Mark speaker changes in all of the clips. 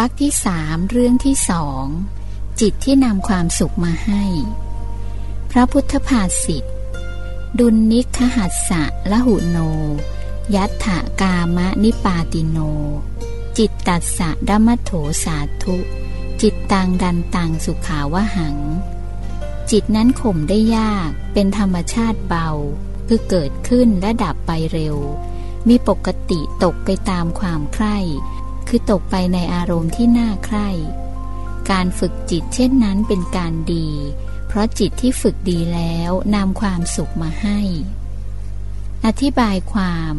Speaker 1: รรคที่สามเรื่องที่สองจิตที่นำความสุขมาให้ พระพุทธภาษิตดุลนิคหัสสะละหุโน ยัตถกามะนิปาติโน จิตตัสสะดัมโถสาธุ จิตตังดันตังสุขาวหัง จิตนั้นข่มได้ยากเป็นธรรมชาติเบา คือเกิดขึ้นและดับไปเร็ว มีปกติตกไปตามความใคร่ คือตกไปในอารมณ์ที่น่าใคร่ การฝึกจิตเช่นนั้นเป็นการดี เพราะจิตที่ฝึกดีแล้วนำความสุขมาให้ อธิบายความ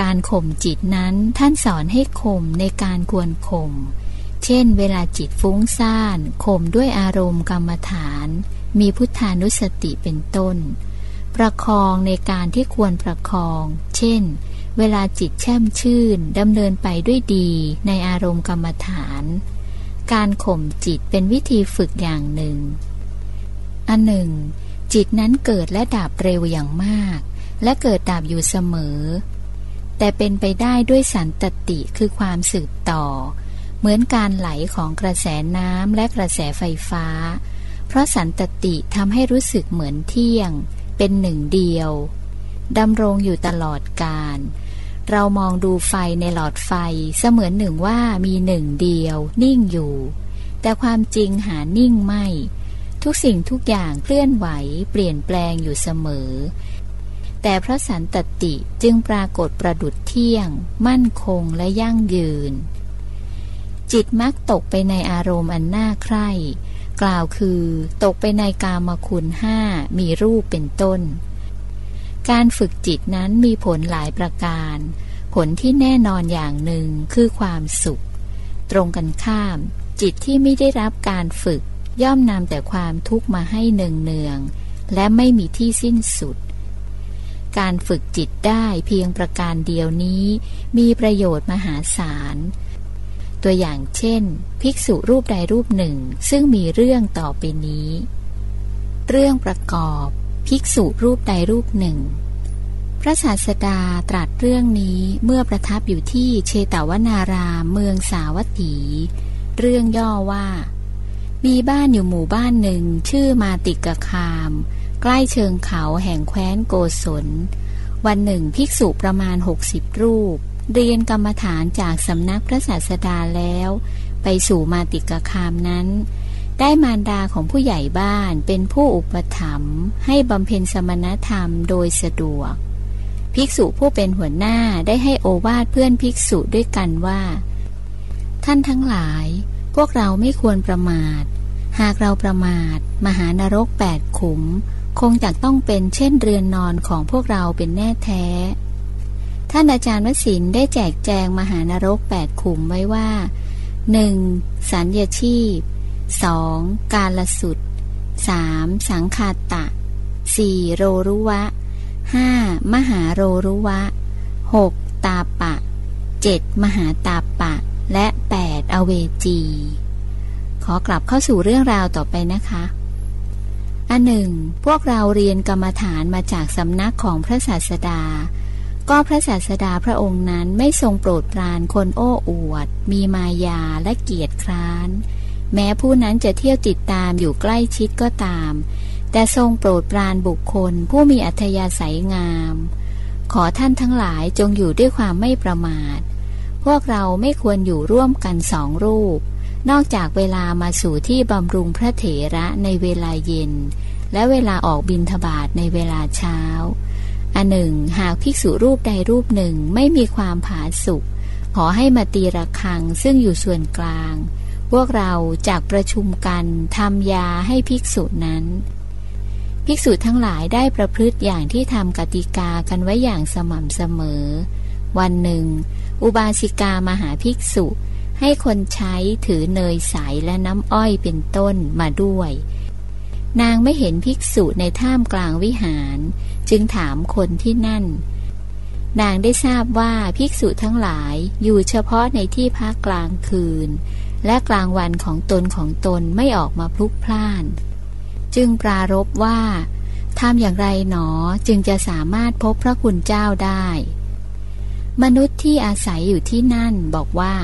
Speaker 1: การข่มจิตนั้นท่านสอนให้ข่มในการควรข่ม เช่น เวลาจิตฟุ้งซ่านข่มด้วยอารมณ์กรรมฐาน มีพุทธานุสติเป็นต้น ประคองในการที่ควรประคอง เช่น เวลาจิตแช่มชื่นดำเนินไปด้วยดีในอารมณ์กรรมฐาน การข่มจิตเป็นวิธีฝึกอย่างหนึ่ง อันหนึ่ง จิตนั้นเกิดและดับเร็วอย่างมาก และเกิดดับอยู่เสมอ แต่เป็นไปได้ด้วยสันตติคือความสืบต่อ เหมือนการไหลของกระแสน้ำและกระแสไฟฟ้า เพราะสันตติทำให้รู้สึกเหมือนเที่ยง เป็นหนึ่งเดียวดำรงอยู่ตลอดกาล เรามองดูไฟในหลอดไฟเสมือนหนึ่งว่ามีหนึ่งเดียว นิ่งอยู่ แต่ความจริงหานิ่งไม่ ทุกสิ่งทุกอย่างเคลื่อนไหวเปลี่ยนแปลงอยู่เสมอ แต่พระสันตติจึงปรากฏประดุดเที่ยง มั่นคงและยั่งยืน จิตมักตกไปในอารมณ์อันน่าใคร่ กล่าวคือ ตกไปในกามคุณห้ามีรูปเป็นต้น การฝึกจิตนั้นมีผลหลายประการ ผลที่แน่นอนอย่างหนึ่งคือความสุข ตรงกันข้าม จิตที่ไม่ได้รับการฝึก ย่อมนำแต่ความทุกข์มาให้เนืองเนืองและไม่มีที่สิ้นสุด การฝึกจิตได้เพียงประการเดียวนี้ มีประโยชน์มหาศาล ตัวอย่างเช่น ภิกษุรูปใดรูปหนึ่งซึ่งมีเรื่องต่อไปนี้ เรื่องประกอบ ภิกษุรูปใดรูปหนึ่ง พระศาสดาตรัสเรื่องนี้เมื่อประทับอยู่ที่เชตวนารามเมืองสาวัตถี เรื่องย่อว่า มีบ้านอยู่หมู่บ้านหนึ่งชื่อมาติกคาม ใกล้เชิงเขาแห่งแคว้นโกศล วันหนึ่งภิกษุประมาณหกสิบรูป เรียนกรรมฐานจากสำนักพระศาสดาแล้ว ไปสู่มาติกคามนั้น ได้มารดาของผู้ใหญ่บ้านเป็นผู้อุปถัมภ์ให้บำเพ็ญสมณธรรมโดยสะดวก ภิกษุผู้เป็นหัวหน้าได้ให้โอวาทเพื่อนภิกษุด้วยกันว่า ท่านทั้งหลาย พวกเราไม่ควรประมาท หากเราประมาท มหานรกแปดขุม คงจะต้องเป็นเช่นเรือนนอนของพวกเราเป็นแน่แท้ ท่านอาจารย์วสินได้แจกแจงมหานรกแปดขุมไว้ว่าหนึ่งสัญญาชีพ 2. กาลสุด 3. สังคาตะ 4. โรรุวะ 5. มหาโรรุวะ 6. ตาปะ 7. มหาตาปะ และ 8. อเวจี ขอกลับเข้าสู่เรื่องราวต่อไปนะคะอันหนึ่ง พวกเราเรียนกรรมฐานมาจากสำนักของพระศาสดา ก็พระศาสดาพระองค์นั้นไม่ทรงโปรดปรานคนโอ้อวด มีมายาและเกียรติคร้าน แม้ผู้นั้นจะเที่ยวติดตามอยู่ใกล้ชิดก็ตาม แต่ทรงโปรดปรานบุคคลผู้มีอัธยาศัยงาม ขอท่านทั้งหลายจงอยู่ด้วยความไม่ประมาท พวกเราไม่ควรอยู่ร่วมกันสองรูป นอกจากเวลามาสู่ที่บำรุงพระเถระในเวลาเย็น และเวลาออกบินทบาทในเวลาเช้า อันหนึ่ง หากภิกษุรูปใดรูปหนึ่งไม่มีความผาสุกขอให้มาตีระฆังซึ่งอยู่ส่วนกลาง พวกเราจากประชุมกันทำยาให้ภิกษุนั้น ภิกษุทั้งหลายได้ประพฤติอย่างที่ทำกติกากันไว้อย่างสม่ำเสมอ วันหนึ่ง อุบาสิกามาหาภิกษุ ให้คนใช้ถือเนยใสและน้ำอ้อยเป็นต้นมาด้วย นางไม่เห็นภิกษุในท่ามกลางวิหาร จึงถามคนที่นั่นนางได้ทราบว่าภิกษุทั้งหลายอยู่เฉพาะในที่พักกลางคืน และกลางวันของตนของตนไม่ออกมาพลุกพล่าน จึงปรารบว่าทำอย่างไรหนอจึงจะสามารถพบพระคุณเจ้าได้ มนุษย์ที่อาศัยอยู่ที่นั่นบอกว่า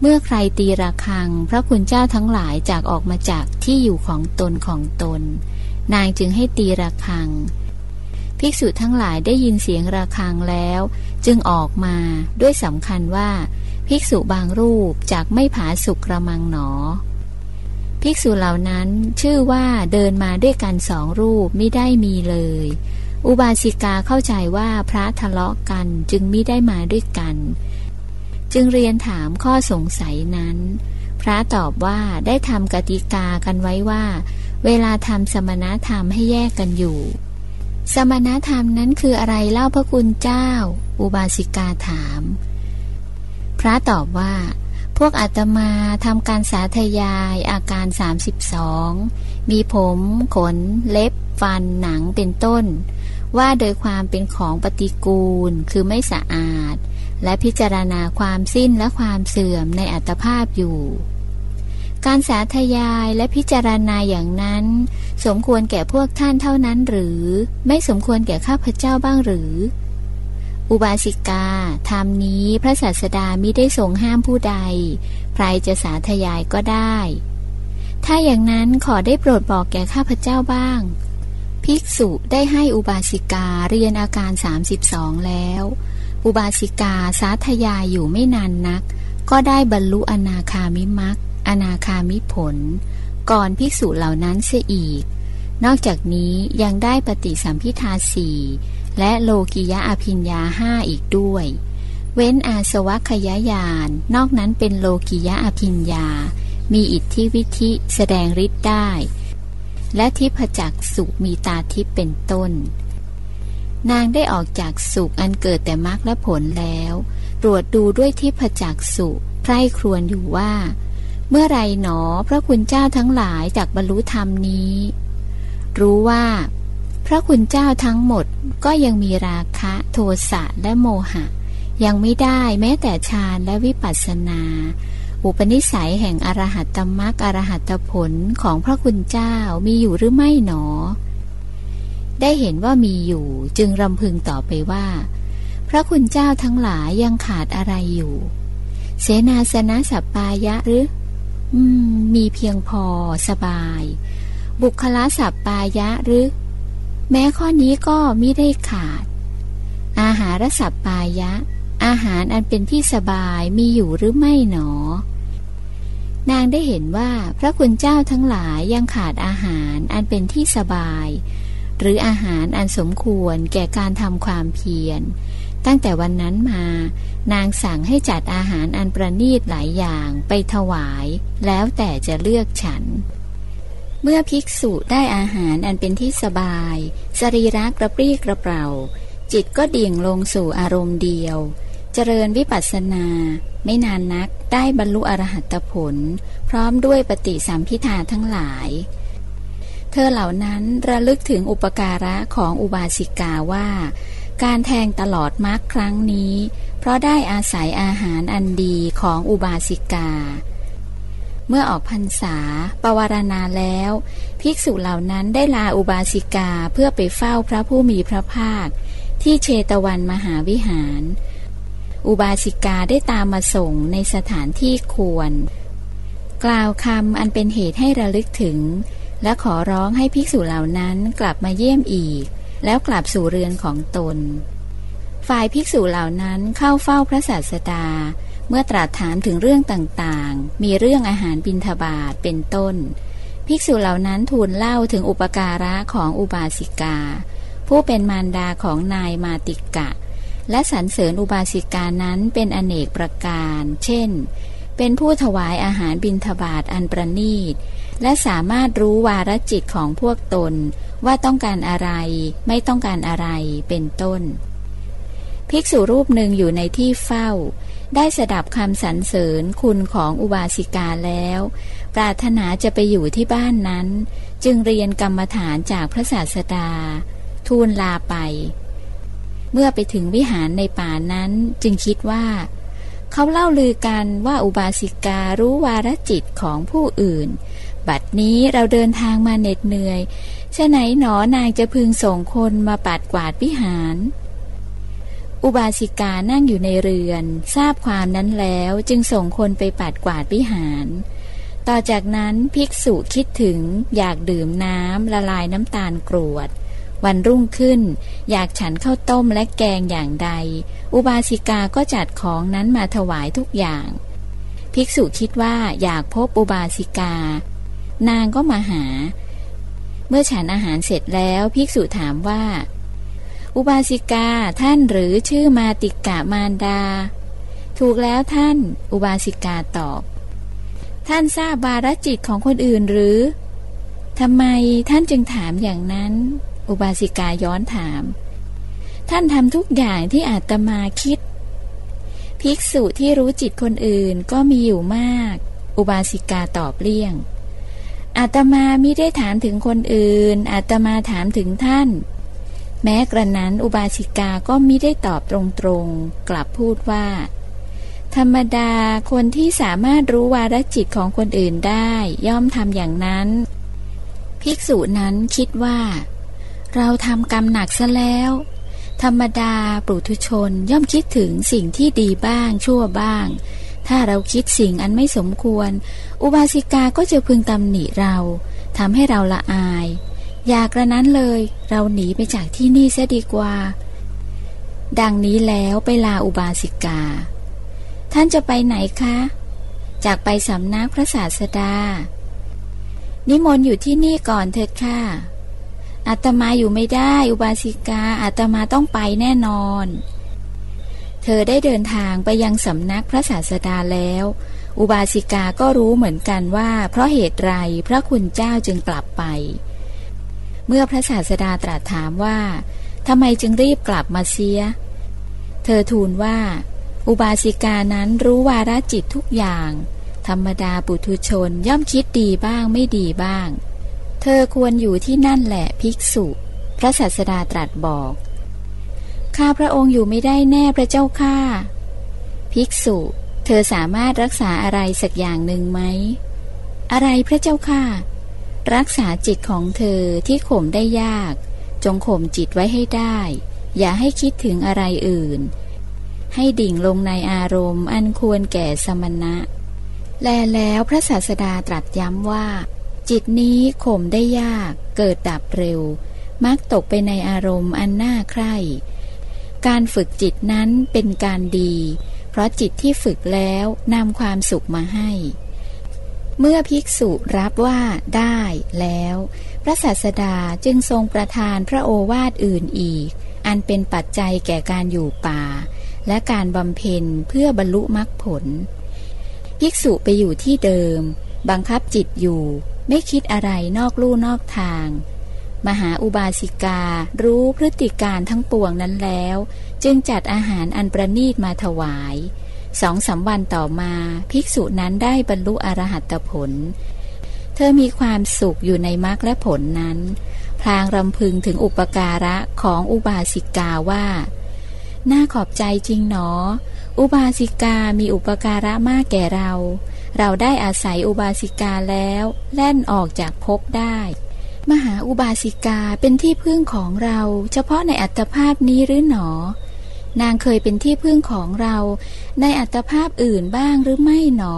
Speaker 1: เมื่อใครตีระฆัง พระคุณเจ้าทั้งหลายจากออกมาจากที่อยู่ของตนของตน นางจึงให้ตีระฆัง ภิกษุทั้งหลายได้ยินเสียงระฆังแล้ว จึงออกมาด้วยสำคัญว่า ภิกษุบางรูปจากไม่ผาสุกระมังหนอ ภิกษุเหล่านั้นชื่อว่าเดินมาด้วยกันสองรูปไม่ได้มีเลย อุบาสิกาเข้าใจว่าพระทะเลาะกันจึงไม่ได้มาด้วยกัน จึงเรียนถามข้อสงสัยนั้น พระตอบว่าได้ทำกติกากันไว้ว่า เวลาทำสมณธรรมให้แยกกันอยู่ สมณธรรมนั้นคืออะไรเล่าพระคุณเจ้า อุบาสิกาถาม พระตอบว่า พวกอาตมาทำการสาธยายอาการ 32 มีผม ขน เล็บ ฟัน หนังเป็นต้น ว่าโดยความเป็นของปฏิกูล คือไม่สะอาด และพิจารณาความสิ้นและความเสื่อมในอัตภาพอยู่ การสาธยายและพิจารณาอย่างนั้น สมควรแก่พวกท่านเท่านั้นหรือ ไม่สมควรแก่ข้าพเจ้าบ้างหรือ อุบาสิกา ธรรมนี้พระศาสดามิได้ทรงห้ามผู้ใด ใครจะสาธยายก็ได้ ถ้าอย่างนั้นขอได้โปรดบอกแก่ข้าพเจ้าบ้าง ภิกษุได้ให้อุบาสิกาเรียนอาการ 32 แล้ว อุบาสิกาสาธยายอยู่ไม่นานนัก ก็ได้บรรลุอนาคามิมักอนาคามิผล ก่อนภิกษุเหล่านั้นเสียอีก นอกจากนี้ยังได้ปฏิสัมพิทาสี่ และโลกิยะอภิญญาห้าอีกด้วย เว้นอาสวะขยายาน นอกนั้นเป็นโลกิยะอภิญญา มีอิทธิวิธิแสดงฤทธิ์ได้ และทิพจักสุมีตาทิพเป็นต้น นางได้ออกจากสุขอันเกิดแต่มรรคและผลแล้ว ตรวจดูด้วยทิพจักสุใคร่ครวญอยู่ว่า เมื่อไรหนอพระคุณเจ้าทั้งหลายจากบรรลุธรรมนี้ รู้ว่า พระคุณเจ้าทั้งหมดก็ยังมีราคะโทสะและโมหะ ยังไม่ได้แม้แต่ฌานและวิปัสสนา อุปนิสัยแห่งอรหัตตมรรคอรหัตผลของพระคุณเจ้ามีอยู่หรือไม่หนอ ได้เห็นว่ามีอยู่จึงรำพึงต่อไปว่า พระคุณเจ้าทั้งหลายยังขาดอะไรอยู่ เสนาสนะสัปปายะหรือ อืม มีเพียงพอสบาย บุคลาสัปปายะหรือ แม้ข้อนี้ก็มิได้ขาด อาหารสัปปายะ อาหารอันเป็นที่สบายมีอยู่หรือไม่หนอ นางได้เห็นว่าพระคุณเจ้าทั้งหลายยังขาดอาหารอันเป็นที่สบาย หรืออาหารอันสมควรแก่การทำความเพียร ตั้งแต่วันนั้นมา นางสั่งให้จัดอาหารอันประณีตหลายอย่างไปถวาย แล้วแต่จะเลือกฉัน เมื่อภิกษุได้อาหารอันเป็นที่สบาย สรีระกระปรี้กระเปร่า จิตก็ดิ่งลงสู่อารมณ์เดียว เจริญวิปัสสนา ไม่นานนักได้บรรลุอรหัตผล พร้อมด้วยปฏิสัมพิทาทั้งหลาย เธอเหล่านั้นระลึกถึงอุปการะของอุบาสิกาว่า การแทงตลอดมรรคครั้งนี้ เพราะได้อาศัยอาหารอันดีของอุบาสิกา เมื่อออกพรรษาปวารณาแล้ว ภิกษุเหล่านั้นได้ลาอุบาสิกาเพื่อไปเฝ้าพระผู้มีพระภาค ที่เชตวันมหาวิหาร อุบาสิกาได้ตามมาส่งในสถานที่ควร กล่าวคำอันเป็นเหตุให้ระลึกถึง และขอร้องให้ภิกษุเหล่านั้นกลับมาเยี่ยมอีก แล้วกลับสู่เรือนของตน ฝ่ายภิกษุเหล่านั้นเข้าเฝ้าพระศาสดา เมื่อตรัสถามถึงเรื่องต่างๆ มีเรื่องอาหารบิณฑบาตเป็นต้น ภิกษุเหล่านั้นทูลเล่าถึงอุปการะของอุบาสิกา ผู้เป็นมารดาของนายมาติกะ และสรรเสริญอุบาสิกานั้นเป็นอเนกประการ เช่น เป็นผู้ถวายอาหารบิณฑบาตอันประณีต และสามารถรู้วาระจิตของพวกตนว่าต้องการอะไรไม่ต้องการอะไรเป็นต้น ภิกษุรูปหนึ่งอยู่ในที่เฝ้า ได้สดับคำสรรเสริญคุณของอุบาสิกาแล้ว ปรารถนาจะไปอยู่ที่บ้านนั้น จึงเรียนกรรมฐานจากพระศาสดา ทูลลาไป เมื่อไปถึงวิหารในป่านั้นจึงคิดว่า เขาเล่าลือกันว่าอุบาสิการู้วาระจิตของผู้อื่น บัดนี้เราเดินทางมาเหน็ดเหนื่อยฉะไหนหนอนางจะพึงส่งคนมาปัดกวาดวิหาร อุบาสิกานั่งอยู่ในเรือน ทราบความนั้นแล้วจึงส่งคนไปปัดกวาดวิหาร ต่อจากนั้นภิกษุคิดถึงอยากดื่มน้ำละลายน้ำตาลกรวด วันรุ่งขึ้น อยากฉันข้าวต้มและแกงอย่างใด อุบาสิกาก็จัดของนั้นมาถวายทุกอย่าง ภิกษุคิดว่าอยากพบอุบาสิกา นางก็มาหา เมื่อฉันอาหารเสร็จแล้วภิกษุถามว่า อุบาสิกาท่านหรือชื่อมาติกะมารดา ถูกแล้วท่าน อุบาสิกาตอบ ท่านทราบบารจิตของคนอื่นหรือทำไมท่านจึงถามอย่างนั้น อุบาสิกาย้อนถาม ท่านทำทุกอย่างที่อาตมาคิด ภิกษุที่รู้จิตคนอื่นก็มีอยู่มาก อุบาสิกาตอบเลี่ยงอาตมาไม่ได้ถามถึงคนอื่นอาตมาถามถึงท่าน แม้กระนั้นอุบาสิกาก็มิได้ตอบตรงๆ กลับพูดว่า ธรรมดาคนที่สามารถรู้วาระจิตของคนอื่นได้ ย่อมทำอย่างนั้น ภิกษุนั้นคิดว่า เราทำกรรมหนักซะแล้ว ธรรมดาปุถุชนย่อมคิดถึงสิ่งที่ดีบ้างชั่วบ้าง ถ้าเราคิดสิ่งอันไม่สมควร อุบาสิกาก็จะพึงตำหนิเราทำให้เราละอาย อย่ากระนั้นเลย เราหนีไปจากที่นี่เสียดีกว่า ดังนี้แล้วไปลาอุบาสิกา ท่านจะไปไหนคะ จากไปสำนักพระศาสดา นิมนต์อยู่ที่นี่ก่อนเถิดค่ะอาตมาอยู่ไม่ได้อุบาสิกาอาตมาต้องไปแน่นอน เธอได้เดินทางไปยังสำนักพระศาสดาแล้ว อุบาสิกาก็รู้เหมือนกันว่า เพราะเหตุไรพระคุณเจ้าจึงกลับไป เมื่อพระศาสดาตรัสถามว่าทำไมจึงรีบกลับมาเสีย เธอทูลว่า อุบาสิกานั้นรู้วาระจิตทุกอย่าง ธรรมดาปุถุชนย่อมคิดดีบ้างไม่ดีบ้าง เธอควรอยู่ที่นั่นแหละภิกษุ พระศาสดาตรัสบอกข้าพระองค์อยู่ไม่ได้แน่พระเจ้าข้าภิกษุ เธอสามารถรักษาอะไรสักอย่างหนึ่งไหม อะไรพระเจ้าข้า รักษาจิตของเธอที่ข่มได้ยาก จงข่มจิตไว้ให้ได้ อย่าให้คิดถึงอะไรอื่น ให้ดิ่งลงในอารมณ์อันควรแก่สมณะ แลแล้วพระศาสดาตรัสย้ำว่า จิตนี้ข่มได้ยาก เกิดดับเร็ว มักตกไปในอารมณ์อันน่าใคร่ การฝึกจิตนั้นเป็นการดี เพราะจิตที่ฝึกแล้วนำความสุขมาให้ เมื่อภิกษุรับว่าได้แล้ว พระศาสดาจึงทรงประทานพระโอวาทอื่นอีก อันเป็นปัจจัยแก่การอยู่ป่า และการบำเพ็ญเพื่อบรรลุมรรคผล ภิกษุไปอยู่ที่เดิม บังคับจิตอยู่ไม่คิดอะไรนอกลู่นอกทาง มหาอุบาสิการู้พฤติการทั้งปวงนั้นแล้ว จึงจัดอาหารอันประนีตมาถวาย สองสาวันต่อมาภิกษุนั้นได้บรรลุอรหัตผล เธอมีความสุขอยู่ในมรรคและผลนั้น พลางรำพึงถึงอุปการะของอุบาสิกาว่า น่าขอบใจจริงหนอ อุบาสิกามีอุปการะมากแก่เรา เราได้อาศัยอุบาสิกาแล้วแล่นออกจากภพได้ มหาอุบาสิกาเป็นที่พึ่งของเรา เฉพาะในอัตภาพนี้หรือหนอ นางเคยเป็นที่พึ่งของเรา ในอัตภาพอื่นบ้างหรือไม่หนอ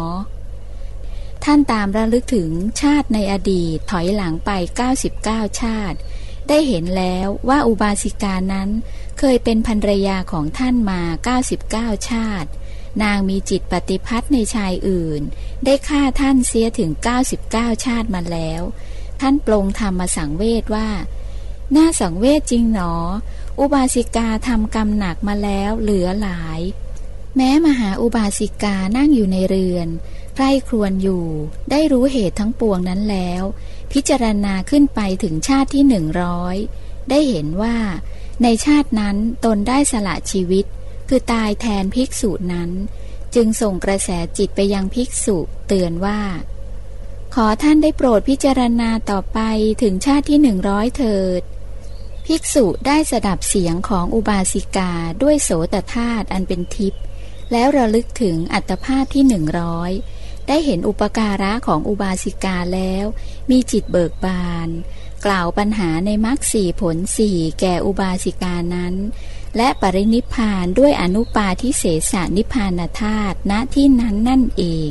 Speaker 1: ท่านตามระลึกถึงชาติในอดีตถอยหลังไป 99 ชาติ ได้เห็นแล้วว่าอุบาสิกานั้นเคยเป็นภรรยาของท่านมา 99 ชาติ นางมีจิตปฏิพัทธ์ในชายอื่น ได้ฆ่าท่านเสียถึง 99 ชาติมาแล้ว ท่านปรงธรรมมาสังเวทว่า น่าสังเวชจริงหนอ อุบาสิกาทำกรรมหนักมาแล้วเหลือหลาย แม้มหาอุบาสิกานั่งอยู่ในเรือนใกล้ครวนอยู่ ได้รู้เหตุทั้งปวงนั้นแล้ว พิจารณาขึ้นไปถึงชาติที่หนึ่งร้อยได้เห็นว่า ในชาตินั้นตนได้สละชีวิต คือตายแทนภิกษุนั้น จึงส่งกระแสจิตไปยังภิกษุเตือนว่า ขอท่านได้โปรดพิจารณาต่อไปถึงชาติที่หนึ่งร้อยเถิด ภิกษุได้สดับเสียงของอุบาสิกาด้วยโสตธาตุอันเป็นทิพย์แล้วระลึกถึงอัตภาพที่หนึ่งร้อยได้เห็นอุปการะของอุบาสิกาแล้ว มีจิตเบิกบาน กล่าวปัญหาในมรรคสี่ผลสี่แก่อุบาสิกานั้น และปรินิพานด้วยอนุปาทิเสสนิพานธาตุณที่นั้นนั่นเอง